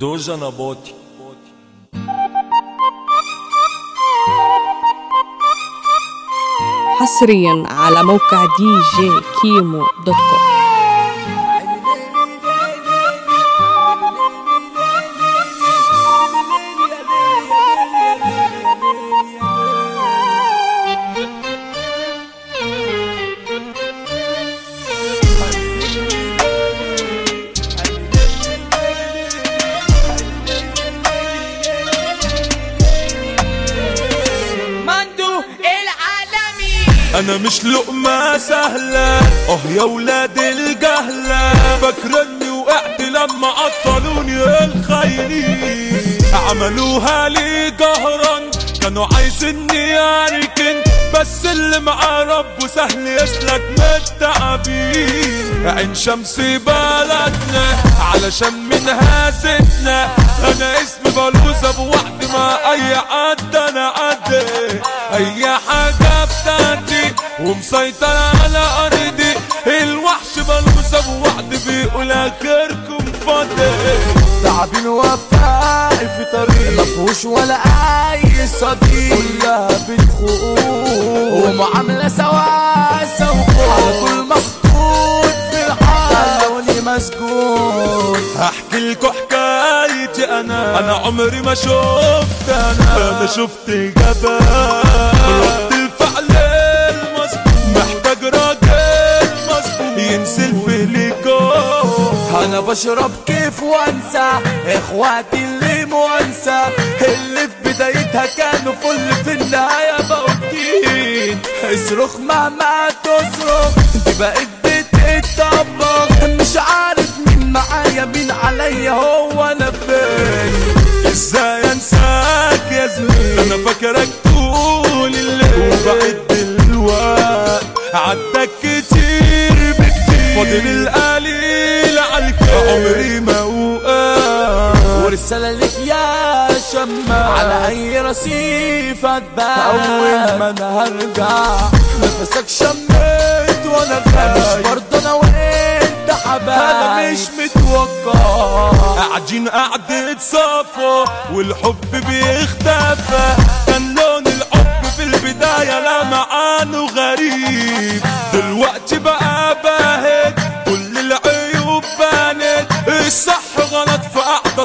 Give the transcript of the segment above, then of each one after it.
دوجا نباتي حصريا على موقع دي جي كيمو دوت كوم. أنا مش لقمة سهلة. أه يا ولاد الجهلة. فاكرني وقعت لما عطلوني الخاينين. عملوها لي جهرا كانوا عايزيني اركن بس اللي مع ربه سهل يسلك من التعابين. عين شمس بلدنا. علشان منها زدنا ومسيطر على أرضي. الوحش بلوزة بوحدي بيقول اخركم فاضي. تعبين وفاء في طريق. مفهوش ولا أي صديق. كلها بتخون ومعاملة سواسة وخوف على كل مخطوط في الحال. خلوني مسجون هحكي لكم حكايتي أنا. أنا عمري ما شفت أنا. أنا شفت جبل. بشرب كيف وانسى. إخواتي اللي موانسة اللي في بدايتها كانوا فل في النهاية جديد اصرخ مهما تصرخ. دي بقت بتتطبخ مش عارف مين معايا مين عليا هو أنا فين. إزاي أنساك يا زميل؟ أنا فاكرك طول الليل. وبعد الوقت عدك كتير بكتير. فاضل عليك عمري ما وقع ورسالة لك يا شمام على أي رصيف اتباع أول ما أنا هرجع نفسك شميت وأنا غايب مش برضه أنا وأنت حبايب. أنا مش متوقع. قاعدين قعدة صفا والحب بيختفى. كان لون الحب في البداية لمعانه غريب. دلوقتي بقى باهت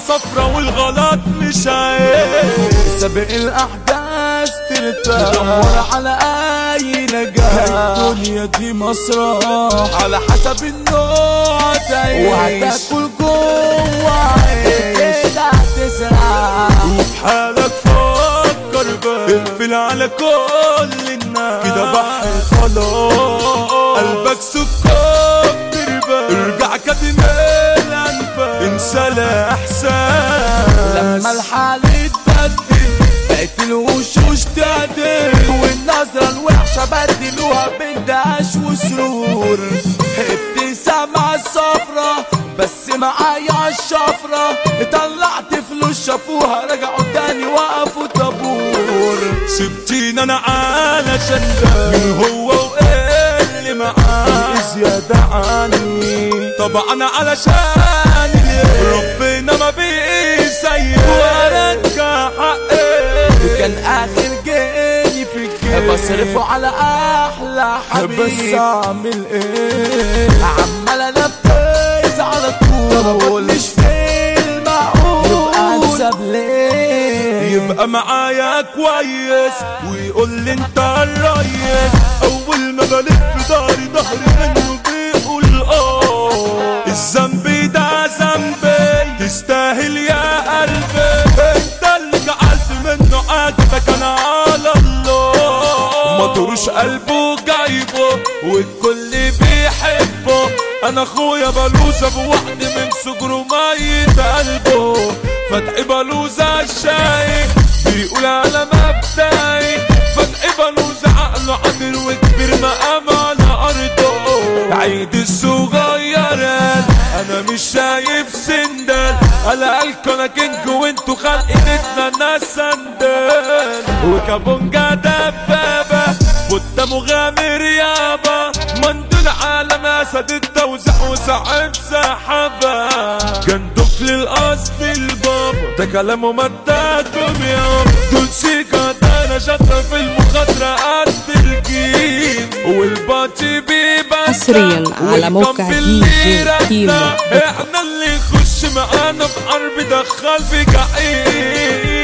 صفرا والغلط مش عيب. سابق الأحداث ترتاح. دور على أي نجاح. الدنيا دي مسرح. على حسب النوع تعيش. وهتاكل جوه عيش. كده هتسرح وفي حالك فكر بقى اقفل على كل لما الحال اتبدل بقت الوشوش تعدل. والنظرة الوحشة بدلوها بندهش وسرور. ابتسامة الصفرة بس معايا الشفرة. طلعت فلوس شافوها رجعوا تاني وقفوا طابور. سبتيني أنا علشان ده. مين هو وإيه اللي معاه زيادة عني. طبعا علشان ليه بصرفه على أحلى حبيب بس اعمل إيه؟ عمال انفذ على طول. مش في المعقول يبقى أنسب ليه؟ يبقى معايا كويس ويقول لي أنت الريس أول ما بلف داري ظهري منه بيقول آه. الذنب ده ذنبي تستاهل يا تروش قلبه جايبه والكل بيحبه. أنا أخويا بلوزة بوحدي من صغره ميت قلبه. فتحي بلوزة الشاي بيقول على مبدأي فتحي بلوزة عقله عدل وكبير مقام على أرضه. عيد الصغيرات أنا مش شايف سندال. على قالكوا أنا كينج وانتوا خلق ايدنا سندال. وكابونجا دبابة مغامر يابا مندول عالم أسد التوزيع وسعد سحابة جندوف للقصد البابا ده كلامه مداكم يا دول سيكا ده أنا شاطرة في المخاطرة قد الجيم والباطي بيبقى حصرياً على موقع دي جي كيمو. إحنا اللي يخش معانا في حرب دخل في جحيم.